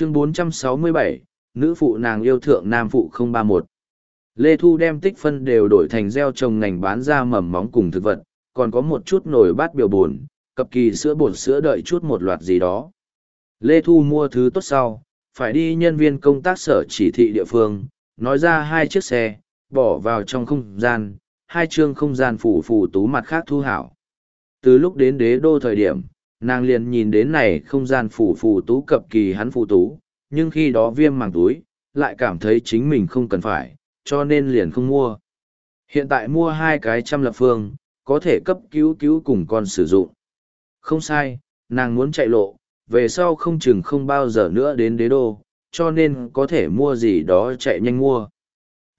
chương 467, nữ phụ nàng yêu thượng nam phụ 031. Lê Thu đem tích phân đều đổi thành gieo trồng ngành bán ra mầm móng cùng thực vật, còn có một chút nồi bát biểu buồn, cập kỳ sữa bột sữa đợi chút một loạt gì đó. Lê Thu mua thứ tốt sau, phải đi nhân viên công tác sở chỉ thị địa phương, nói ra hai chiếc xe, bỏ vào trong không gian, hai chương không gian phủ phủ tú mặt khác thu hảo. Từ lúc đến đế đô thời điểm, nàng liền nhìn đến này không gian phủ phủ tú cập kỳ hắn phủ tú, nhưng khi đó viêm màng túi, lại cảm thấy chính mình không cần phải, cho nên liền không mua. Hiện tại mua hai cái trăm lập phương, có thể cấp cứu cứu cùng con sử dụng. Không sai, nàng muốn chạy lộ, về sau không chừng không bao giờ nữa đến đế đô, cho nên có thể mua gì đó chạy nhanh mua.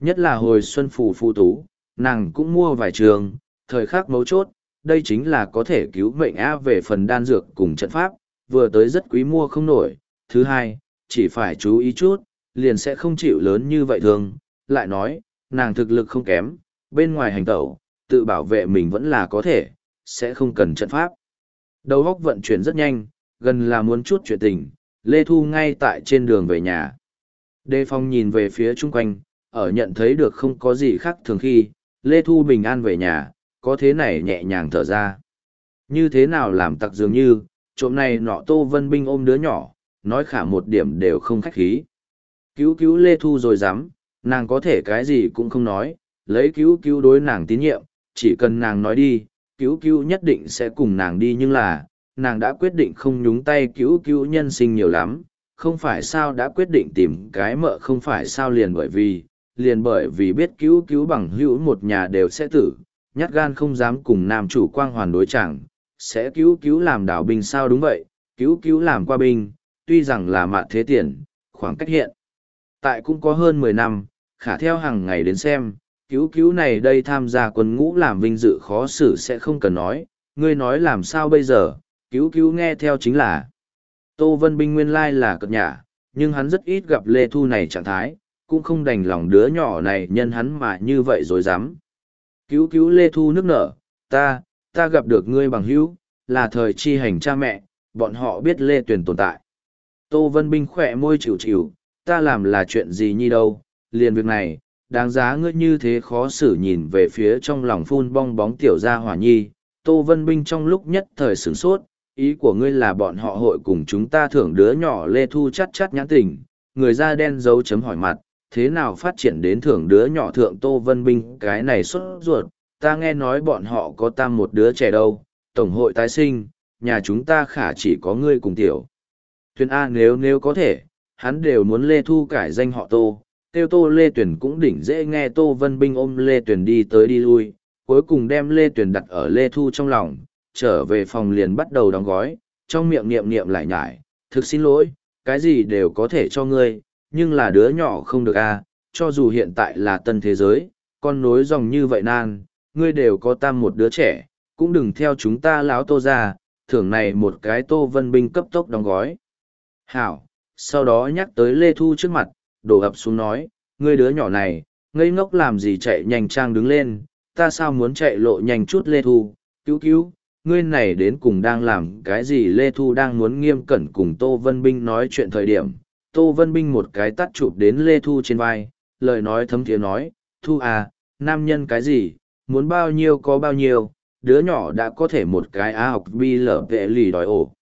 Nhất là hồi xuân phủ phù tú, nàng cũng mua vài trường, thời khắc mấu chốt, đây chính là có thể cứu mệnh a về phần đan dược cùng trận pháp, vừa tới rất quý mua không nổi. Thứ hai, chỉ phải chú ý chút, liền sẽ không chịu lớn như vậy thường. Lại nói, nàng thực lực không kém, bên ngoài hành tẩu, tự bảo vệ mình vẫn là có thể, sẽ không cần trận pháp. Đầu góc vận chuyển rất nhanh, gần là muốn chút chuyện tình, Lê Thu ngay tại trên đường về nhà. Đề Phong nhìn về phía chung quanh, ở nhận thấy được không có gì khác thường khi, Lê Thu bình an về nhà, có thế này nhẹ nhàng thở ra. Như thế nào làm tặc dường như, trộm này nọ Tô Vân Binh ôm đứa nhỏ, nói khả một điểm đều không khách khí. Cứu cứu Lê Thu rồi dám, nàng có thể cái gì cũng không nói, lấy cứu cứu đối nàng tín nhiệm, chỉ cần nàng nói đi, cứu cứu nhất định sẽ cùng nàng đi nhưng là, nàng đã quyết định không nhúng tay cứu cứu nhân sinh nhiều lắm, không phải sao đã quyết định tìm cái mợ không phải sao liền bởi vì, liền bởi vì biết cứu cứu bằng hữu một nhà đều sẽ tử, nhát gan không dám cùng nam chủ quang hoàn đối chẳng, sẽ cứu cứu làm đảo binh sao đúng vậy, cứu cứu làm qua binh, tuy rằng là mạn thế tiền, khoảng cách hiện. Tại cũng có hơn mười năm, khả theo hàng ngày đến xem, cứu cứu này đây tham gia quân ngũ làm vinh dự khó xử sẽ không cần nói, ngươi nói làm sao bây giờ, cứu cứu nghe theo chính là. Tô Vân Binh nguyên lai là cập nhà, nhưng hắn rất ít gặp Lê Thu này trạng thái, cũng không đành lòng đứa nhỏ này nhân hắn mà như vậy rồi dám. Cứu cứu Lê Thu nước nở, ta, ta gặp được ngươi bằng hữu, là thời chi hành cha mẹ, bọn họ biết Lê Tuyền tồn tại. Tô Vân Binh khỏe môi chịu chịu, ta làm là chuyện gì nhi đâu, liền việc này, đáng giá ngươi như thế khó xử nhìn về phía trong lòng phun bong bóng tiểu gia hỏa nhi. Tô Vân Binh trong lúc nhất thời sửng sốt, ý của ngươi là bọn họ hội cùng chúng ta thưởng đứa nhỏ Lê Thu chắt chắt nhãn tình, người da đen dấu chấm hỏi mặt, thế nào phát triển đến thưởng đứa nhỏ thượng Tô Vân Binh cái này xuất ruột, ta nghe nói bọn họ có tam một đứa trẻ đâu, tổng hội tái sinh, nhà chúng ta khả chỉ có ngươi cùng tiểu. Thuyền A nếu nếu có thể, hắn đều muốn Lê Thu cải danh họ Tô, tiêu Tô Lê Tuyển cũng đỉnh dễ nghe Tô Vân Binh ôm Lê Tuyển đi tới đi lui, cuối cùng đem Lê Tuyển đặt ở Lê Thu trong lòng, trở về phòng liền bắt đầu đóng gói, trong miệng niệm niệm lại nhải, thực xin lỗi, cái gì đều có thể cho ngươi, nhưng là đứa nhỏ không được a à, cho dù hiện tại là tân thế giới, con nối dòng như vậy nan, ngươi đều có tam một đứa trẻ, cũng đừng theo chúng ta láo tô ra, thưởng này một cái tô vân binh cấp tốc đóng gói. Hảo, sau đó nhắc tới Lê Thu trước mặt, đổ ập xuống nói, ngươi đứa nhỏ này, ngây ngốc làm gì chạy nhanh trang đứng lên, ta sao muốn chạy lộ nhanh chút Lê Thu, cứu cứu, ngươi này đến cùng đang làm cái gì Lê Thu đang muốn nghiêm cẩn cùng Tô Vân Binh nói chuyện thời điểm. Tô Vân Binh một cái tắt chụp đến Lê Thu trên vai, lời nói thấm thiế nói, Thu à, nam nhân cái gì, muốn bao nhiêu có bao nhiêu, đứa nhỏ đã có thể một cái á học bi lở vệ lì đòi ổ.